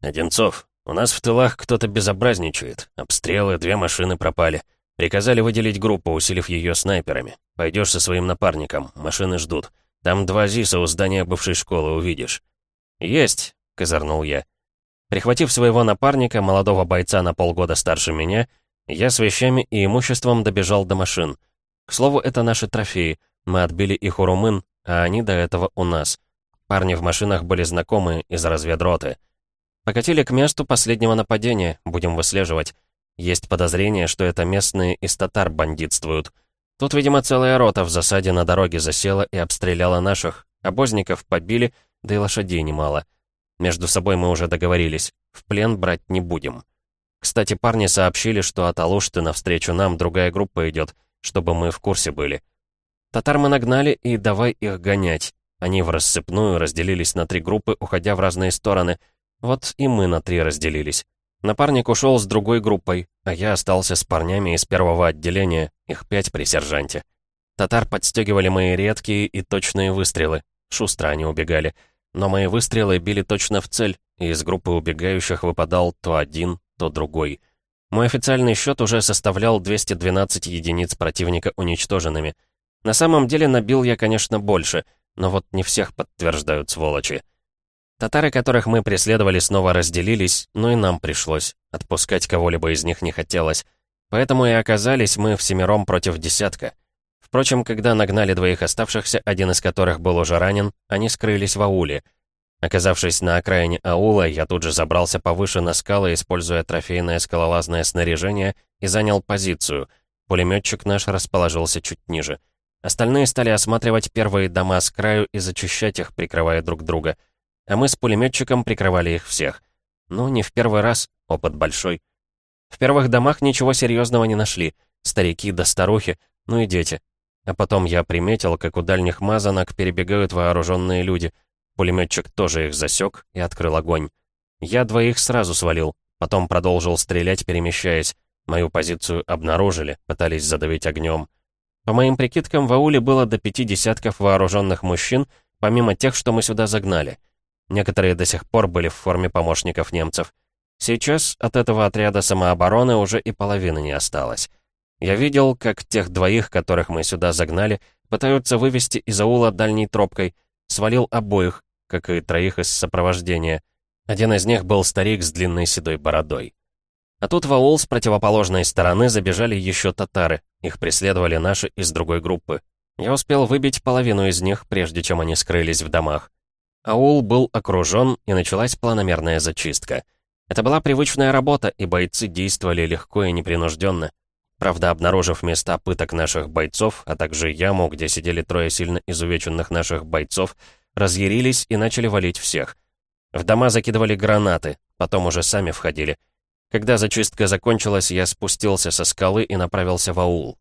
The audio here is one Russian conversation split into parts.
«Одинцов, у нас в тылах кто-то безобразничает. Обстрелы, две машины пропали. Приказали выделить группу, усилив ее снайперами. Пойдешь со своим напарником, машины ждут. Там два ЗИСа у здания бывшей школы увидишь». «Есть», — козырнул я. Прихватив своего напарника, молодого бойца на полгода старше меня, я с вещами и имуществом добежал до машин. К слову, это наши трофеи. Мы отбили их у румын, а они до этого у нас. Парни в машинах были знакомые из разведроты. Покатили к месту последнего нападения, будем выслеживать. Есть подозрение, что это местные из татар бандитствуют. Тут, видимо, целая рота в засаде на дороге засела и обстреляла наших. Обозников побили, да и лошадей немало. Между собой мы уже договорились. В плен брать не будем. Кстати, парни сообщили, что от Алушты навстречу нам другая группа идет, чтобы мы в курсе были. Татар мы нагнали и давай их гонять. Они в рассыпную разделились на три группы, уходя в разные стороны. Вот и мы на три разделились. Напарник ушел с другой группой, а я остался с парнями из первого отделения, их пять при сержанте. Татар подстегивали мои редкие и точные выстрелы. Шустро они убегали. Но мои выстрелы били точно в цель, и из группы убегающих выпадал то один, то другой. Мой официальный счет уже составлял 212 единиц противника уничтоженными. На самом деле набил я, конечно, больше — но вот не всех подтверждают сволочи. Татары, которых мы преследовали, снова разделились, но и нам пришлось. Отпускать кого-либо из них не хотелось. Поэтому и оказались мы всемиром против десятка. Впрочем, когда нагнали двоих оставшихся, один из которых был уже ранен, они скрылись в ауле. Оказавшись на окраине аула, я тут же забрался повыше на скалы, используя трофейное скалолазное снаряжение, и занял позицию. Пулеметчик наш расположился чуть ниже. Остальные стали осматривать первые дома с краю и зачищать их, прикрывая друг друга. А мы с пулеметчиком прикрывали их всех. Ну, не в первый раз, опыт большой. В первых домах ничего серьезного не нашли. Старики да старухи, ну и дети. А потом я приметил, как у дальних мазанок перебегают вооруженные люди. Пулеметчик тоже их засек и открыл огонь. Я двоих сразу свалил, потом продолжил стрелять, перемещаясь. Мою позицию обнаружили, пытались задавить огнем. По моим прикидкам, в ауле было до пяти десятков вооруженных мужчин, помимо тех, что мы сюда загнали. Некоторые до сих пор были в форме помощников немцев. Сейчас от этого отряда самообороны уже и половины не осталось. Я видел, как тех двоих, которых мы сюда загнали, пытаются вывести из аула дальней тропкой. Свалил обоих, как и троих из сопровождения. Один из них был старик с длинной седой бородой. А тут в аул с противоположной стороны забежали еще татары. Их преследовали наши из другой группы. Я успел выбить половину из них, прежде чем они скрылись в домах. Аул был окружен, и началась планомерная зачистка. Это была привычная работа, и бойцы действовали легко и непринужденно. Правда, обнаружив места пыток наших бойцов, а также яму, где сидели трое сильно изувеченных наших бойцов, разъярились и начали валить всех. В дома закидывали гранаты, потом уже сами входили — когда зачистка закончилась, я спустился со скалы и направился в аул.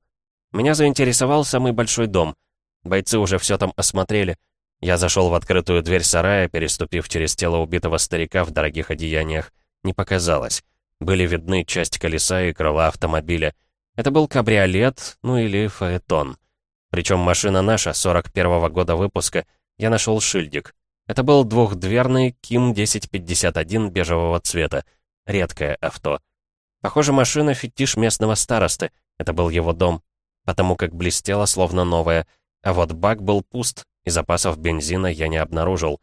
Меня заинтересовал самый большой дом. Бойцы уже все там осмотрели. Я зашел в открытую дверь сарая, переступив через тело убитого старика в дорогих одеяниях. Не показалось. Были видны часть колеса и крыла автомобиля. Это был кабриолет, ну или фаэтон. Причем машина наша, 41-го года выпуска. Я нашел шильдик. Это был двухдверный Ким 1051 бежевого цвета. Редкое авто. Похоже, машина — фетиш местного старосты. Это был его дом. Потому как блестела, словно новая. А вот бак был пуст, и запасов бензина я не обнаружил.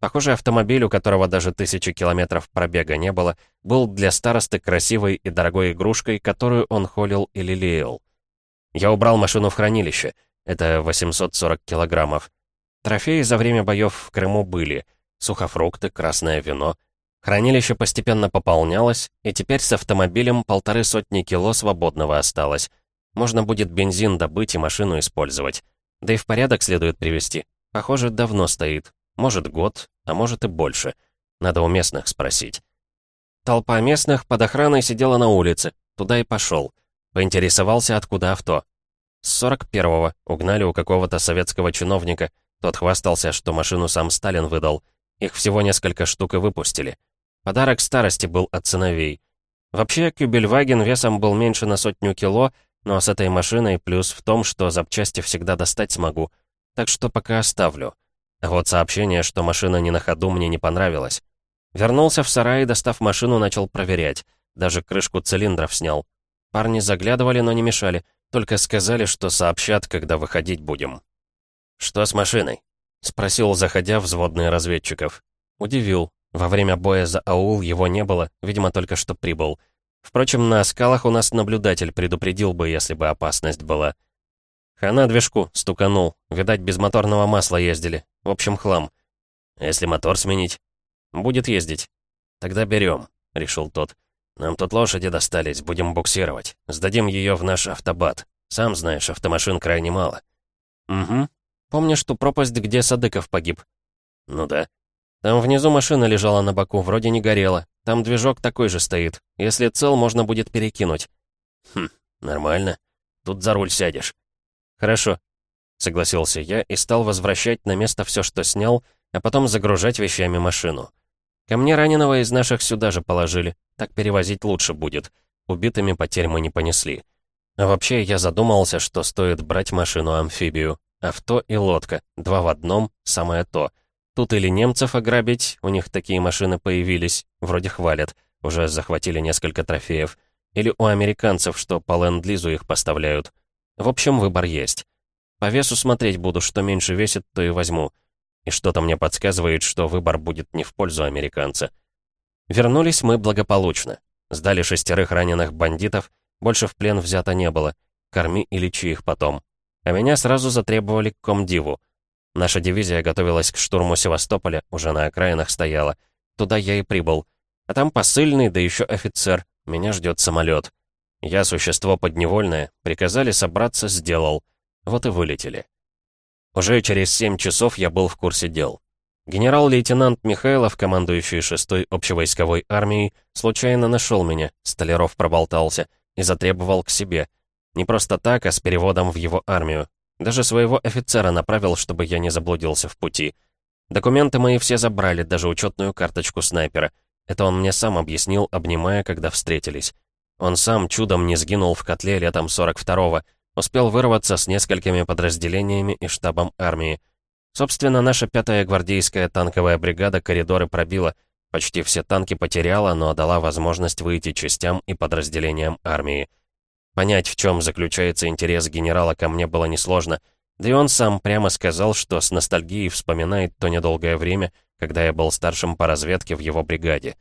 Похоже, автомобиль, у которого даже тысячи километров пробега не было, был для старосты красивой и дорогой игрушкой, которую он холил и лелеял. Я убрал машину в хранилище. Это 840 килограммов. Трофеи за время боев в Крыму были. Сухофрукты, красное вино — Хранилище постепенно пополнялось, и теперь с автомобилем полторы сотни кило свободного осталось. Можно будет бензин добыть и машину использовать. Да и в порядок следует привести. Похоже, давно стоит. Может, год, а может и больше. Надо у местных спросить. Толпа местных под охраной сидела на улице. Туда и пошел. Поинтересовался, откуда авто. С 41-го угнали у какого-то советского чиновника. Тот хвастался, что машину сам Сталин выдал. Их всего несколько штук и выпустили. Подарок старости был от сыновей. Вообще, Кюбельваген весом был меньше на сотню кило, но с этой машиной плюс в том, что запчасти всегда достать смогу. Так что пока оставлю. А вот сообщение, что машина не на ходу, мне не понравилось. Вернулся в сарай и, достав машину, начал проверять. Даже крышку цилиндров снял. Парни заглядывали, но не мешали. Только сказали, что сообщат, когда выходить будем. «Что с машиной?» — спросил, заходя взводный разведчиков. Удивил. Во время боя за аул его не было, видимо, только что прибыл. Впрочем, на скалах у нас наблюдатель предупредил бы, если бы опасность была. Хана движку, стуканул. Видать, без моторного масла ездили. В общем, хлам. Если мотор сменить? Будет ездить. Тогда берем, решил тот. Нам тут лошади достались, будем буксировать. Сдадим ее в наш автобат. Сам знаешь, автомашин крайне мало. Угу. Помнишь ту пропасть, где Садыков погиб? Ну да. Там внизу машина лежала на боку, вроде не горела. Там движок такой же стоит. Если цел, можно будет перекинуть. Хм, нормально. Тут за руль сядешь. «Хорошо», — согласился я и стал возвращать на место все, что снял, а потом загружать вещами машину. Ко мне раненого из наших сюда же положили, так перевозить лучше будет. Убитыми потерь мы не понесли. А вообще, я задумался, что стоит брать машину-амфибию. Авто и лодка, два в одном, самое то. Тут или немцев ограбить, у них такие машины появились, вроде хвалят, уже захватили несколько трофеев, или у американцев, что по ленд-лизу их поставляют. В общем, выбор есть. По весу смотреть буду, что меньше весит, то и возьму. И что-то мне подсказывает, что выбор будет не в пользу американца. Вернулись мы благополучно. Сдали шестерых раненых бандитов, больше в плен взято не было. Корми и лечи их потом. А меня сразу затребовали к комдиву. Наша дивизия готовилась к штурму Севастополя, уже на окраинах стояла. Туда я и прибыл. А там посыльный, да еще офицер. Меня ждет самолет. Я, существо подневольное, приказали собраться, сделал. Вот и вылетели. Уже через семь часов я был в курсе дел. Генерал-лейтенант Михайлов, командующий 6-й общевойсковой армией, случайно нашел меня, Столяров проболтался, и затребовал к себе. Не просто так, а с переводом в его армию. Даже своего офицера направил, чтобы я не заблудился в пути. Документы мои все забрали, даже учетную карточку снайпера. Это он мне сам объяснил, обнимая, когда встретились. Он сам чудом не сгинул в котле летом 42-го, успел вырваться с несколькими подразделениями и штабом армии. Собственно, наша пятая гвардейская танковая бригада коридоры пробила, почти все танки потеряла, но дала возможность выйти частям и подразделениям армии. Понять, в чем заключается интерес генерала, ко мне было несложно, да и он сам прямо сказал, что с ностальгией вспоминает то недолгое время, когда я был старшим по разведке в его бригаде.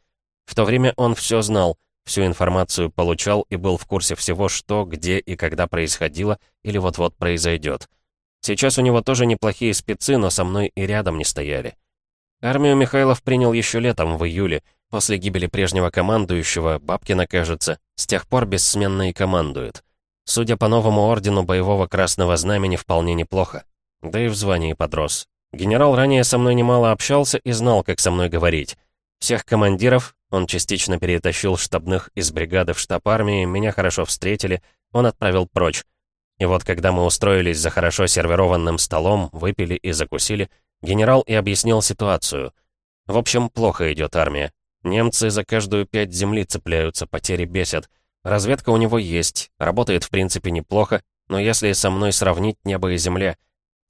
В то время он все знал — Всю информацию получал и был в курсе всего, что, где и когда происходило или вот-вот произойдет. Сейчас у него тоже неплохие спецы, но со мной и рядом не стояли. Армию Михайлов принял еще летом, в июле, после гибели прежнего командующего, Бабкина, кажется, с тех пор бессменно и командует. Судя по новому ордену боевого красного знамени, вполне неплохо. Да и в звании подрос. Генерал ранее со мной немало общался и знал, как со мной говорить. Всех командиров, он частично перетащил штабных из бригады в штаб армии, меня хорошо встретили, он отправил прочь. И вот когда мы устроились за хорошо сервированным столом, выпили и закусили, генерал и объяснил ситуацию. В общем, плохо идет армия. Немцы за каждую пять земли цепляются, потери бесят. Разведка у него есть, работает в принципе неплохо, но если со мной сравнить небо и земля...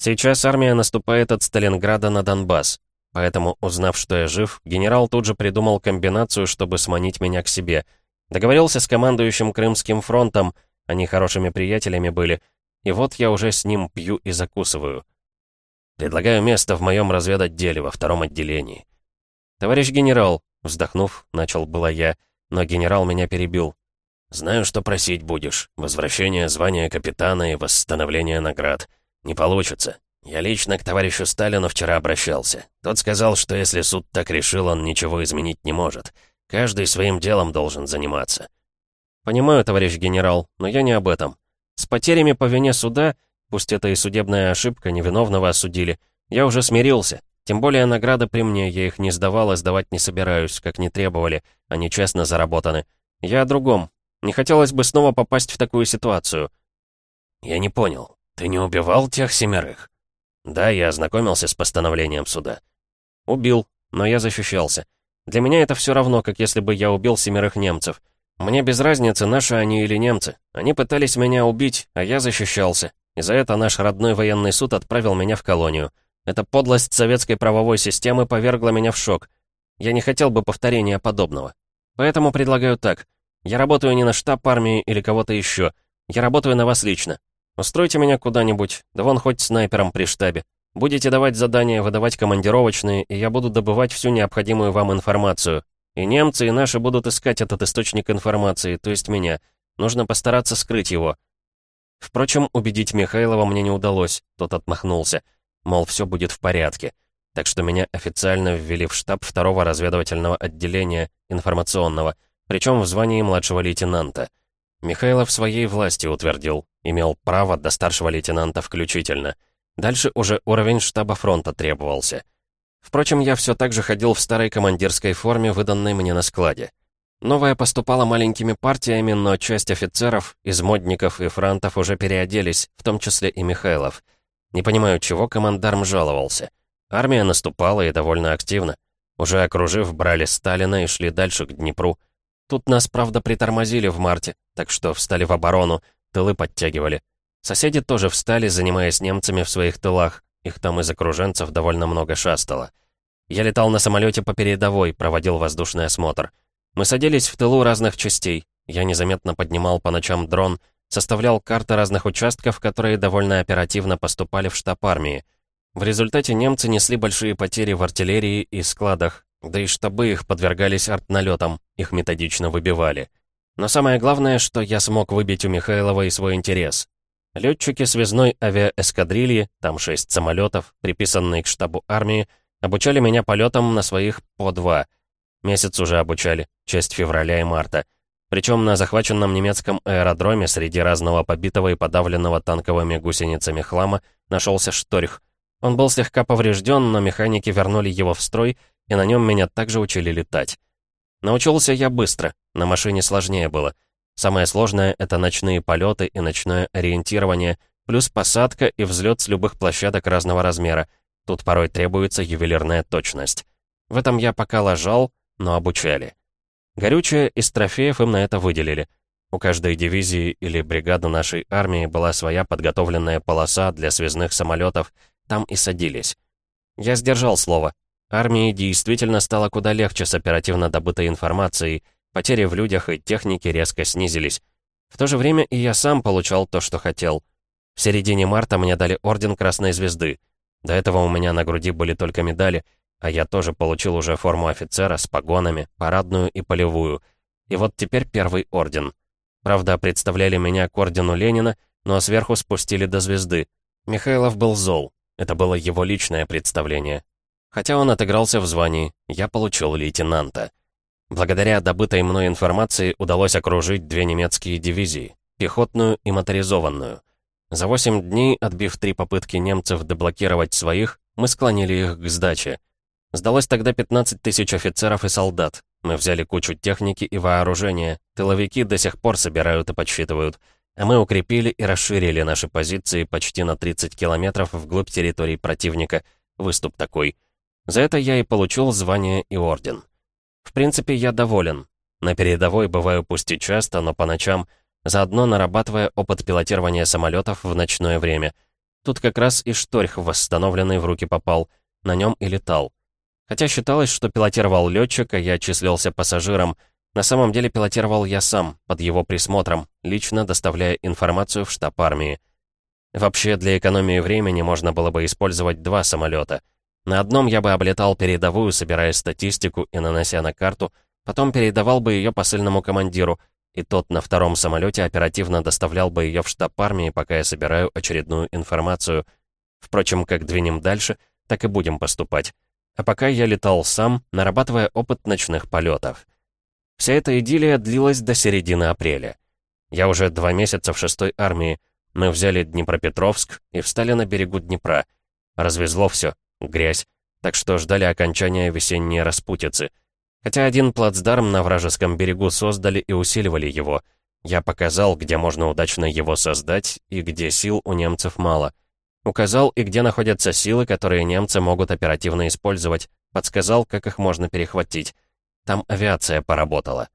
Сейчас армия наступает от Сталинграда на Донбасс. Поэтому, узнав, что я жив, генерал тут же придумал комбинацию, чтобы сманить меня к себе. Договорился с командующим Крымским фронтом, они хорошими приятелями были, и вот я уже с ним пью и закусываю. Предлагаю место в моем разведотделе во втором отделении. «Товарищ генерал», — вздохнув, начал было я, но генерал меня перебил. «Знаю, что просить будешь. Возвращение звания капитана и восстановление наград. Не получится. Я лично к товарищу Сталину вчера обращался. Тот сказал, что если суд так решил, он ничего изменить не может. Каждый своим делом должен заниматься. Понимаю, товарищ генерал, но я не об этом. С потерями по вине суда, пусть это и судебная ошибка, невиновного осудили, я уже смирился. Тем более награды при мне, я их не сдавал и сдавать не собираюсь, как не требовали, они честно заработаны. Я о другом. Не хотелось бы снова попасть в такую ситуацию. Я не понял, ты не убивал тех семерых? Да, я ознакомился с постановлением суда. Убил, но я защищался. Для меня это все равно, как если бы я убил семерых немцев. Мне без разницы, наши они или немцы. Они пытались меня убить, а я защищался. И за это наш родной военный суд отправил меня в колонию. Эта подлость советской правовой системы повергла меня в шок. Я не хотел бы повторения подобного. Поэтому предлагаю так. Я работаю не на штаб армии или кого-то еще. Я работаю на вас лично. Устройте меня куда-нибудь, да вон хоть снайпером при штабе. Будете давать задания, выдавать командировочные, и я буду добывать всю необходимую вам информацию. И немцы, и наши будут искать этот источник информации, то есть меня. Нужно постараться скрыть его. Впрочем, убедить Михайлова мне не удалось, тот отмахнулся. Мол, все будет в порядке. Так что меня официально ввели в штаб второго разведывательного отделения, информационного, причем в звании младшего лейтенанта. Михайлов своей власти утвердил, имел право до старшего лейтенанта включительно. Дальше уже уровень штаба фронта требовался. Впрочем, я все так же ходил в старой командирской форме, выданной мне на складе. Новая поступала маленькими партиями, но часть офицеров, из модников и франтов уже переоделись, в том числе и Михайлов. Не понимаю, чего командарм жаловался. Армия наступала и довольно активно. Уже окружив, брали Сталина и шли дальше к Днепру. Тут нас, правда, притормозили в марте, так что встали в оборону, тылы подтягивали. Соседи тоже встали, занимаясь немцами в своих тылах. Их там из окруженцев довольно много шастало. Я летал на самолете по передовой, проводил воздушный осмотр. Мы садились в тылу разных частей. Я незаметно поднимал по ночам дрон, составлял карты разных участков, которые довольно оперативно поступали в штаб армии. В результате немцы несли большие потери в артиллерии и складах, да и штабы их подвергались артналетам, их методично выбивали. Но самое главное, что я смог выбить у Михайлова и свой интерес. Летчики связной авиаэскадрильи, там шесть самолетов, приписанные к штабу армии, обучали меня полетам на своих по два — Месяц уже обучали, часть февраля и марта. Причем на захваченном немецком аэродроме среди разного побитого и подавленного танковыми гусеницами хлама нашелся шторх. Он был слегка поврежден, но механики вернули его в строй, и на нем меня также учили летать. Научился я быстро, на машине сложнее было. Самое сложное — это ночные полеты и ночное ориентирование, плюс посадка и взлет с любых площадок разного размера. Тут порой требуется ювелирная точность. В этом я пока лажал, но обучали. Горючее из трофеев им на это выделили. У каждой дивизии или бригады нашей армии была своя подготовленная полоса для связных самолетов, там и садились. Я сдержал слово. Армии действительно стало куда легче с оперативно добытой информацией, потери в людях и технике резко снизились. В то же время и я сам получал то, что хотел. В середине марта мне дали Орден Красной Звезды. До этого у меня на груди были только медали — а я тоже получил уже форму офицера с погонами, парадную и полевую. И вот теперь первый орден. Правда, представляли меня к ордену Ленина, но сверху спустили до звезды. Михайлов был зол. Это было его личное представление. Хотя он отыгрался в звании, я получил лейтенанта. Благодаря добытой мной информации удалось окружить две немецкие дивизии, пехотную и моторизованную. За восемь дней, отбив три попытки немцев деблокировать своих, мы склонили их к сдаче. Сдалось тогда 15 тысяч офицеров и солдат. Мы взяли кучу техники и вооружения. Тыловики до сих пор собирают и подсчитывают. А мы укрепили и расширили наши позиции почти на 30 километров вглубь территории противника. Выступ такой. За это я и получил звание и орден. В принципе, я доволен. На передовой бываю пусть и часто, но по ночам, заодно нарабатывая опыт пилотирования самолетов в ночное время. Тут как раз и шторх восстановленный в руки попал. На нем и летал. Хотя считалось, что пилотировал летчик, а я числился пассажиром. На самом деле пилотировал я сам, под его присмотром, лично доставляя информацию в штаб армии. Вообще, для экономии времени можно было бы использовать два самолета. На одном я бы облетал передовую, собирая статистику и нанося на карту, потом передавал бы ее посыльному командиру, и тот на втором самолете оперативно доставлял бы ее в штаб армии, пока я собираю очередную информацию. Впрочем, как двинем дальше, так и будем поступать а пока я летал сам, нарабатывая опыт ночных полетов. Вся эта идиллия длилась до середины апреля. Я уже два месяца в шестой армии. Мы взяли Днепропетровск и встали на берегу Днепра. Развезло все, грязь, так что ждали окончания весенней распутицы. Хотя один плацдарм на вражеском берегу создали и усиливали его. Я показал, где можно удачно его создать и где сил у немцев мало — Указал и где находятся силы, которые немцы могут оперативно использовать. Подсказал, как их можно перехватить. Там авиация поработала.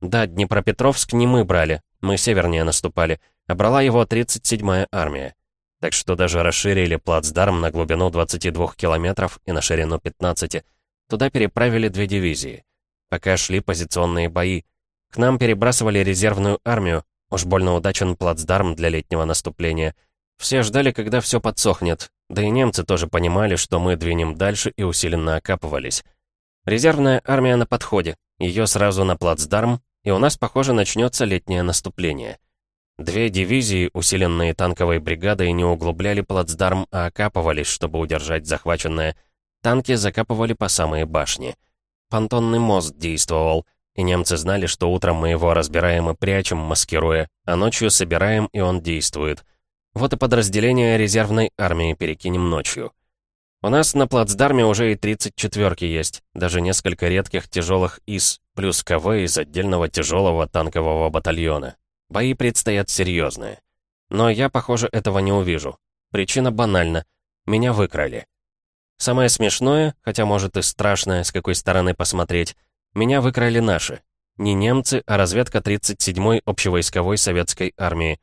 Да, Днепропетровск не мы брали, мы севернее наступали, а брала его 37-я армия. Так что даже расширили плацдарм на глубину 22 километров и на ширину 15. Туда переправили две дивизии. Пока шли позиционные бои. К нам перебрасывали резервную армию, уж больно удачен плацдарм для летнего наступления. Все ждали, когда все подсохнет, да и немцы тоже понимали, что мы двинем дальше и усиленно окапывались. Резервная армия на подходе, ее сразу на плацдарм, и у нас, похоже, начнется летнее наступление. Две дивизии, усиленные танковой бригадой, не углубляли плацдарм, а окапывались, чтобы удержать захваченное. Танки закапывали по самые башни. Понтонный мост действовал, и немцы знали, что утром мы его разбираем и прячем, маскируя, а ночью собираем, и он действует. Вот и подразделение резервной армии перекинем ночью. У нас на плацдарме уже и 34-ки есть, даже несколько редких тяжелых ИС, плюс КВ из отдельного тяжелого танкового батальона. Бои предстоят серьезные. Но я, похоже, этого не увижу. Причина банальна. Меня выкрали. Самое смешное, хотя может и страшное, с какой стороны посмотреть, меня выкрали наши. Не немцы, а разведка 37-й общевойсковой советской армии.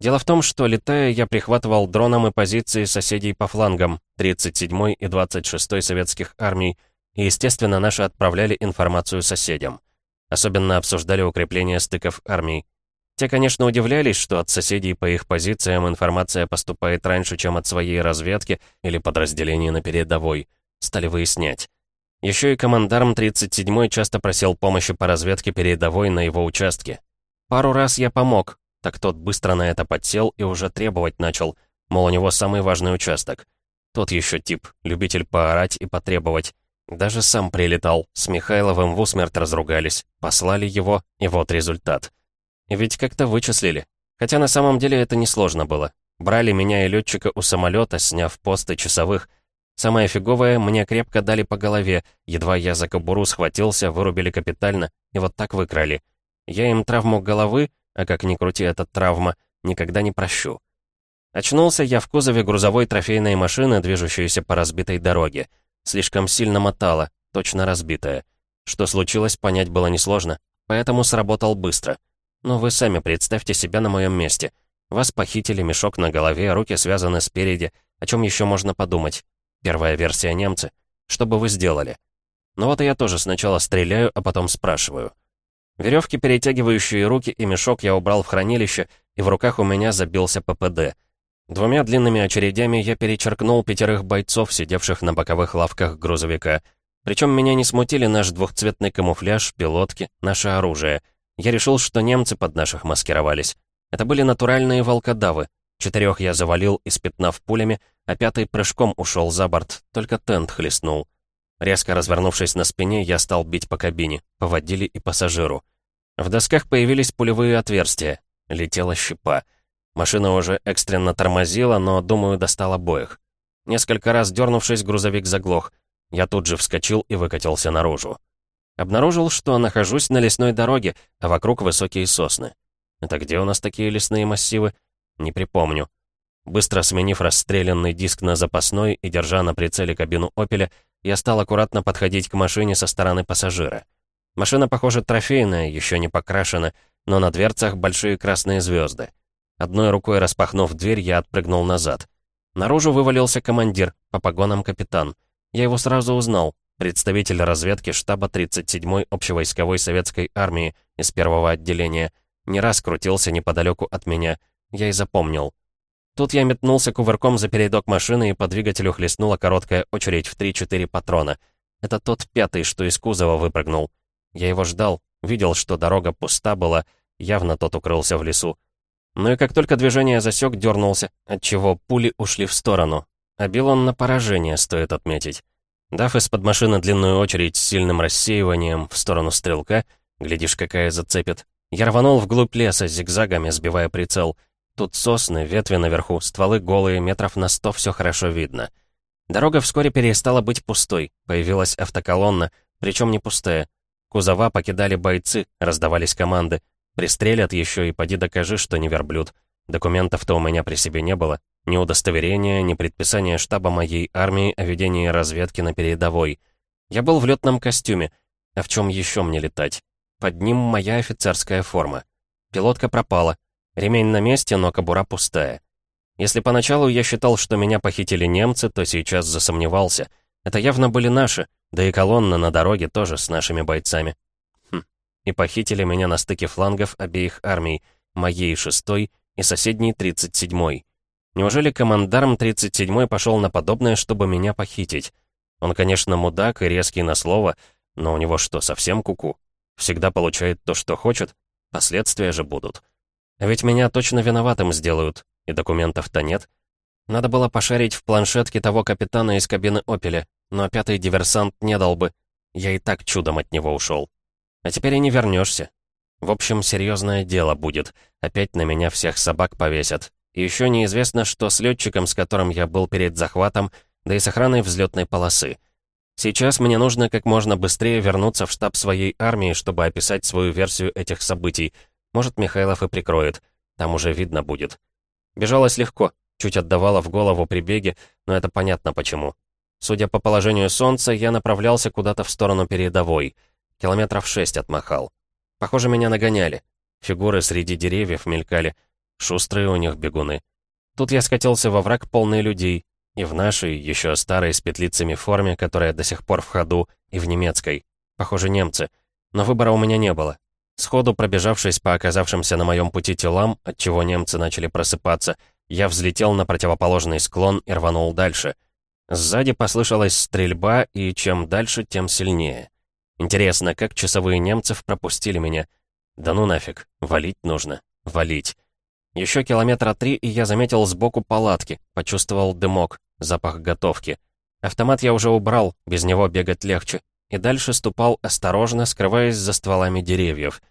Дело в том, что, летая, я прихватывал дроном и позиции соседей по флангам 37-й и 26-й советских армий, и, естественно, наши отправляли информацию соседям. Особенно обсуждали укрепление стыков армий. Те, конечно, удивлялись, что от соседей по их позициям информация поступает раньше, чем от своей разведки или подразделений на передовой. Стали выяснять. Еще и командарм 37-й часто просил помощи по разведке передовой на его участке. Пару раз я помог, так тот быстро на это подсел и уже требовать начал, мол, у него самый важный участок. Тот еще тип, любитель поорать и потребовать. Даже сам прилетал, с Михайловым в усмерть разругались, послали его, и вот результат. И ведь как-то вычислили. Хотя на самом деле это несложно было. Брали меня и летчика у самолета, сняв посты часовых. Самое фиговое, мне крепко дали по голове, едва я за кобуру схватился, вырубили капитально, и вот так выкрали. Я им травму головы, а как ни крути, эта травма, никогда не прощу. Очнулся я в кузове грузовой трофейной машины, движущейся по разбитой дороге. Слишком сильно мотала, точно разбитая. Что случилось, понять было несложно, поэтому сработал быстро — но вы сами представьте себя на моем месте. Вас похитили, мешок на голове, руки связаны спереди. О чем еще можно подумать? Первая версия немцы. Что бы вы сделали? Ну вот я тоже сначала стреляю, а потом спрашиваю. Веревки, перетягивающие руки и мешок я убрал в хранилище, и в руках у меня забился ППД. Двумя длинными очередями я перечеркнул пятерых бойцов, сидевших на боковых лавках грузовика. Причем меня не смутили наш двухцветный камуфляж, пилотки, наше оружие — я решил, что немцы под наших маскировались. Это были натуральные волкодавы. Четырех я завалил, испятнав пулями, а пятый прыжком ушел за борт, только тент хлестнул. Резко развернувшись на спине, я стал бить по кабине, по водиле и пассажиру. В досках появились пулевые отверстия. Летела щепа. Машина уже экстренно тормозила, но, думаю, достал обоих. Несколько раз дернувшись, грузовик заглох. Я тут же вскочил и выкатился наружу. Обнаружил, что нахожусь на лесной дороге, а вокруг высокие сосны. Это где у нас такие лесные массивы? Не припомню. Быстро сменив расстрелянный диск на запасной и держа на прицеле кабину «Опеля», я стал аккуратно подходить к машине со стороны пассажира. Машина, похоже, трофейная, еще не покрашена, но на дверцах большие красные звезды. Одной рукой распахнув дверь, я отпрыгнул назад. Наружу вывалился командир, по погонам капитан. Я его сразу узнал представитель разведки штаба 37-й общевойсковой советской армии из первого отделения, не раз крутился неподалеку от меня, я и запомнил. Тут я метнулся кувырком за передок машины и по двигателю хлестнула короткая очередь в 3-4 патрона. Это тот пятый, что из кузова выпрыгнул. Я его ждал, видел, что дорога пуста была, явно тот укрылся в лесу. Ну и как только движение засек, дернулся, отчего пули ушли в сторону. А бил он на поражение, стоит отметить. Дав из-под машины длинную очередь с сильным рассеиванием в сторону стрелка, глядишь, какая зацепит, я рванул вглубь леса зигзагами, сбивая прицел. Тут сосны, ветви наверху, стволы голые, метров на сто все хорошо видно. Дорога вскоре перестала быть пустой, появилась автоколонна, причем не пустая. Кузова покидали бойцы, раздавались команды. Пристрелят еще и поди докажи, что не верблюд. Документов-то у меня при себе не было. Ни удостоверения, ни предписания штаба моей армии о ведении разведки на передовой. Я был в летном костюме. А в чем еще мне летать? Под ним моя офицерская форма. Пилотка пропала. Ремень на месте, но кобура пустая. Если поначалу я считал, что меня похитили немцы, то сейчас засомневался. Это явно были наши. Да и колонна на дороге тоже с нашими бойцами. Хм. И похитили меня на стыке флангов обеих армий, моей шестой и соседней тридцать седьмой. Неужели командарм 37-й пошел на подобное, чтобы меня похитить? Он, конечно, мудак и резкий на слово, но у него что, совсем куку? -ку? Всегда получает то, что хочет? Последствия же будут. А ведь меня точно виноватым сделают, и документов-то нет. Надо было пошарить в планшетке того капитана из кабины «Опеля», но пятый диверсант не дал бы. Я и так чудом от него ушел. А теперь и не вернешься. В общем, серьезное дело будет. Опять на меня всех собак повесят. И еще неизвестно, что с летчиком, с которым я был перед захватом, да и с охраной взлетной полосы. Сейчас мне нужно как можно быстрее вернуться в штаб своей армии, чтобы описать свою версию этих событий. Может, Михайлов и прикроет. Там уже видно будет. Бежалось легко, чуть отдавало в голову при беге, но это понятно почему. Судя по положению солнца, я направлялся куда-то в сторону передовой. Километров шесть отмахал. Похоже, меня нагоняли. Фигуры среди деревьев мелькали. Шустрые у них бегуны. Тут я скатился во враг полный людей. И в нашей, еще старой, с петлицами форме, которая до сих пор в ходу, и в немецкой. Похоже, немцы. Но выбора у меня не было. Сходу пробежавшись по оказавшимся на моем пути телам, от чего немцы начали просыпаться, я взлетел на противоположный склон и рванул дальше. Сзади послышалась стрельба, и чем дальше, тем сильнее. Интересно, как часовые немцев пропустили меня? Да ну нафиг, валить нужно, валить. Еще километра три, и я заметил сбоку палатки, почувствовал дымок, запах готовки. Автомат я уже убрал, без него бегать легче, и дальше ступал осторожно, скрываясь за стволами деревьев.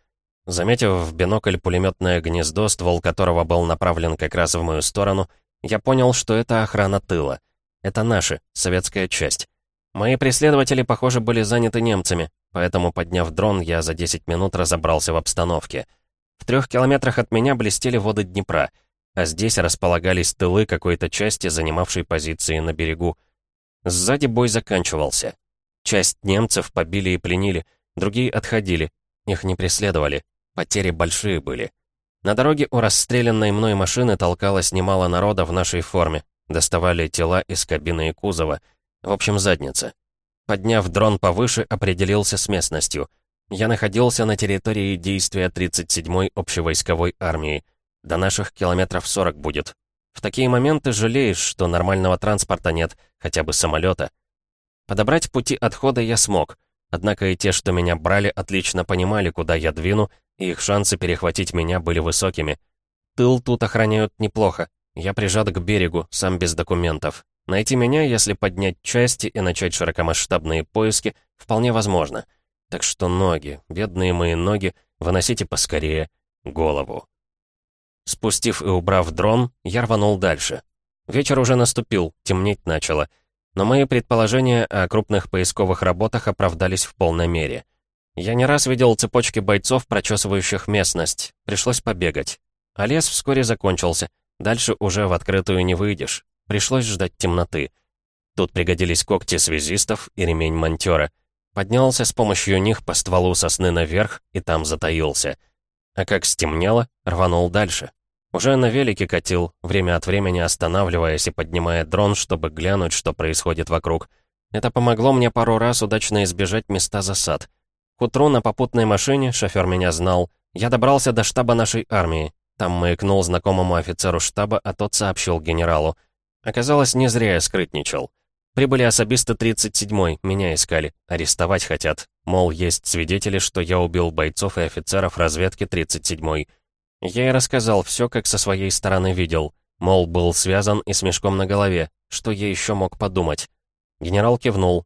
Заметив в бинокль пулеметное гнездо, ствол которого был направлен как раз в мою сторону, я понял, что это охрана тыла. Это наши, советская часть. Мои преследователи, похоже, были заняты немцами, поэтому, подняв дрон, я за 10 минут разобрался в обстановке — в трех километрах от меня блестели воды Днепра, а здесь располагались тылы какой-то части, занимавшей позиции на берегу. Сзади бой заканчивался. Часть немцев побили и пленили, другие отходили, их не преследовали, потери большие были. На дороге у расстрелянной мной машины толкалось немало народа в нашей форме, доставали тела из кабины и кузова, в общем, задница. Подняв дрон повыше, определился с местностью — я находился на территории действия 37-й общевойсковой армии. До наших километров 40 будет. В такие моменты жалеешь, что нормального транспорта нет, хотя бы самолета. Подобрать пути отхода я смог, однако и те, что меня брали, отлично понимали, куда я двину, и их шансы перехватить меня были высокими. Тыл тут охраняют неплохо. Я прижат к берегу, сам без документов. Найти меня, если поднять части и начать широкомасштабные поиски, вполне возможно — так что ноги, бедные мои ноги, выносите поскорее голову. Спустив и убрав дрон, я рванул дальше. Вечер уже наступил, темнеть начало. Но мои предположения о крупных поисковых работах оправдались в полной мере. Я не раз видел цепочки бойцов, прочесывающих местность. Пришлось побегать. А лес вскоре закончился. Дальше уже в открытую не выйдешь. Пришлось ждать темноты. Тут пригодились когти связистов и ремень монтера. Поднялся с помощью них по стволу сосны наверх и там затаился. А как стемнело, рванул дальше. Уже на велике катил, время от времени останавливаясь и поднимая дрон, чтобы глянуть, что происходит вокруг. Это помогло мне пару раз удачно избежать места засад. К утру на попутной машине, шофер меня знал, я добрался до штаба нашей армии. Там маякнул знакомому офицеру штаба, а тот сообщил генералу. Оказалось, не зря я скрытничал. Прибыли особисты 37-й, меня искали, арестовать хотят. Мол, есть свидетели, что я убил бойцов и офицеров разведки 37-й. Я и рассказал все, как со своей стороны видел. Мол, был связан и с мешком на голове. Что я еще мог подумать? Генерал кивнул.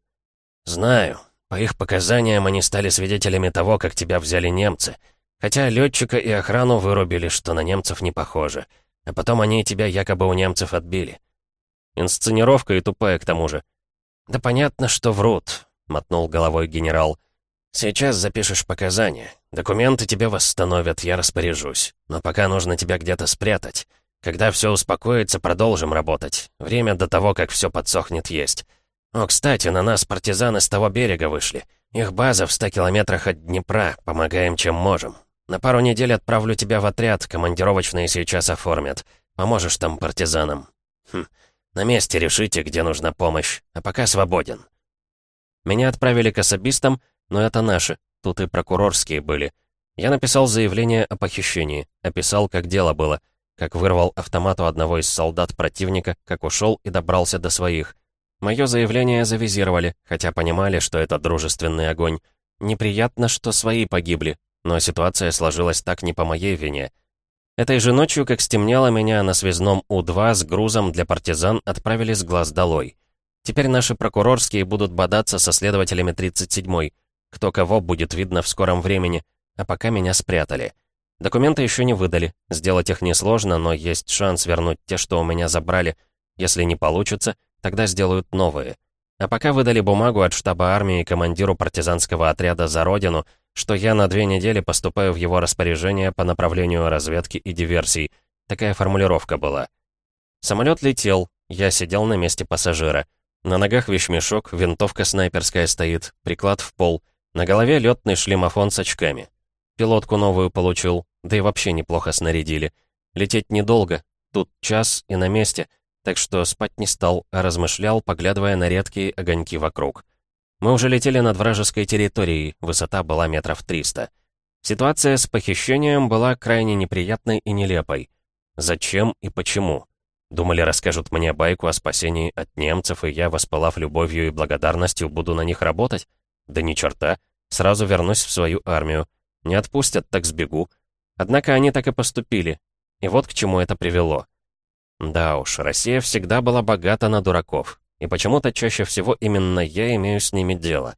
«Знаю. По их показаниям они стали свидетелями того, как тебя взяли немцы. Хотя летчика и охрану вырубили, что на немцев не похоже. А потом они тебя якобы у немцев отбили. Инсценировка и тупая к тому же. «Да понятно, что врут», — мотнул головой генерал. «Сейчас запишешь показания. Документы тебе восстановят, я распоряжусь. Но пока нужно тебя где-то спрятать. Когда все успокоится, продолжим работать. Время до того, как все подсохнет, есть. О, кстати, на нас партизаны с того берега вышли. Их база в ста километрах от Днепра. Помогаем, чем можем. На пару недель отправлю тебя в отряд, командировочные сейчас оформят. Поможешь там партизанам. Хм, на месте решите, где нужна помощь, а пока свободен». Меня отправили к особистам, но это наши, тут и прокурорские были. Я написал заявление о похищении, описал, как дело было, как вырвал автомат у одного из солдат противника, как ушел и добрался до своих. Мое заявление завизировали, хотя понимали, что это дружественный огонь. Неприятно, что свои погибли, но ситуация сложилась так не по моей вине. Этой же ночью, как стемнело, меня на связном У-2 с грузом для партизан отправили с глаз долой. Теперь наши прокурорские будут бодаться со следователями 37-й. Кто кого будет видно в скором времени, а пока меня спрятали. Документы еще не выдали, сделать их несложно, но есть шанс вернуть те, что у меня забрали. Если не получится, тогда сделают новые. А пока выдали бумагу от штаба армии командиру партизанского отряда «За Родину», что я на две недели поступаю в его распоряжение по направлению разведки и диверсий. Такая формулировка была. Самолет летел, я сидел на месте пассажира. На ногах вещмешок, винтовка снайперская стоит, приклад в пол. На голове летный шлемофон с очками. Пилотку новую получил, да и вообще неплохо снарядили. Лететь недолго, тут час и на месте, так что спать не стал, а размышлял, поглядывая на редкие огоньки вокруг. Мы уже летели над вражеской территорией, высота была метров триста. Ситуация с похищением была крайне неприятной и нелепой. Зачем и почему? Думали, расскажут мне байку о спасении от немцев, и я, воспылав любовью и благодарностью, буду на них работать? Да ни черта, сразу вернусь в свою армию. Не отпустят, так сбегу. Однако они так и поступили. И вот к чему это привело. Да уж, Россия всегда была богата на дураков. И почему-то чаще всего именно я имею с ними дело.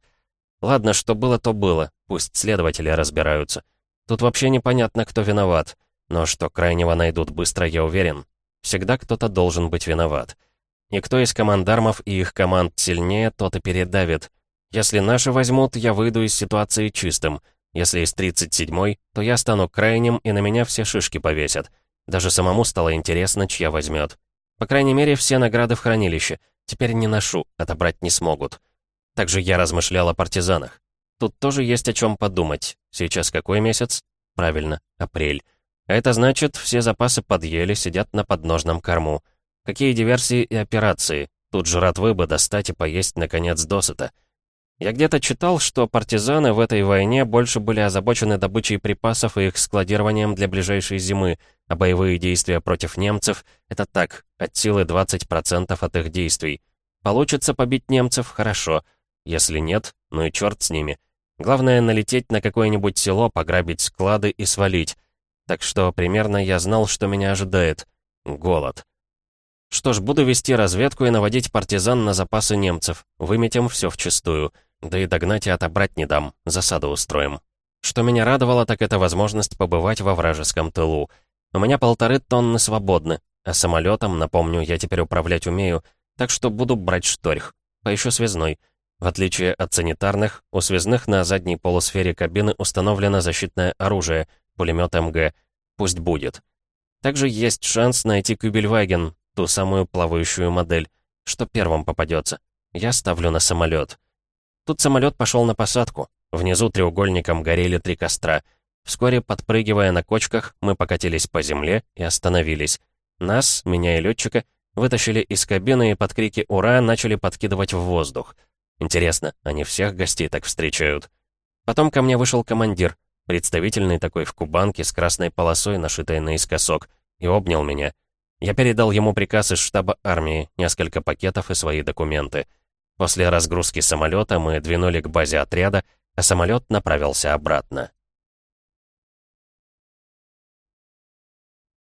Ладно, что было, то было. Пусть следователи разбираются. Тут вообще непонятно, кто виноват. Но что крайнего найдут быстро, я уверен. Всегда кто-то должен быть виноват. Никто из командармов и их команд сильнее, тот и передавит. Если наши возьмут, я выйду из ситуации чистым — если из 37-й, то я стану крайним, и на меня все шишки повесят. Даже самому стало интересно, чья возьмет. По крайней мере, все награды в хранилище. Теперь не ношу, отобрать не смогут. Также я размышлял о партизанах. Тут тоже есть о чем подумать. Сейчас какой месяц? Правильно, апрель. А это значит, все запасы подъели, сидят на подножном корму. Какие диверсии и операции? Тут жратвы бы достать и поесть, наконец, досыта. Я где-то читал, что партизаны в этой войне больше были озабочены добычей припасов и их складированием для ближайшей зимы, а боевые действия против немцев — это так, от силы 20% от их действий. Получится побить немцев — хорошо. Если нет, ну и черт с ними. Главное — налететь на какое-нибудь село, пограбить склады и свалить. Так что примерно я знал, что меня ожидает. Голод. Что ж, буду вести разведку и наводить партизан на запасы немцев. Выметим все вчистую. Да и догнать и отобрать не дам, засаду устроим. Что меня радовало, так это возможность побывать во вражеском тылу. У меня полторы тонны свободны, а самолетом, напомню, я теперь управлять умею, так что буду брать шторх. Поищу связной. В отличие от санитарных, у связных на задней полусфере кабины установлено защитное оружие, пулемет МГ. Пусть будет. Также есть шанс найти Кюбельваген, ту самую плавающую модель, что первым попадется. Я ставлю на самолет. Тут самолет пошел на посадку. Внизу треугольником горели три костра. Вскоре, подпрыгивая на кочках, мы покатились по земле и остановились. Нас, меня и летчика, вытащили из кабины и под крики «Ура!» начали подкидывать в воздух. Интересно, они всех гостей так встречают? Потом ко мне вышел командир, представительный такой в кубанке с красной полосой, нашитой наискосок, и обнял меня. Я передал ему приказ из штаба армии, несколько пакетов и свои документы. После разгрузки самолета мы двинули к базе отряда, а самолет направился обратно.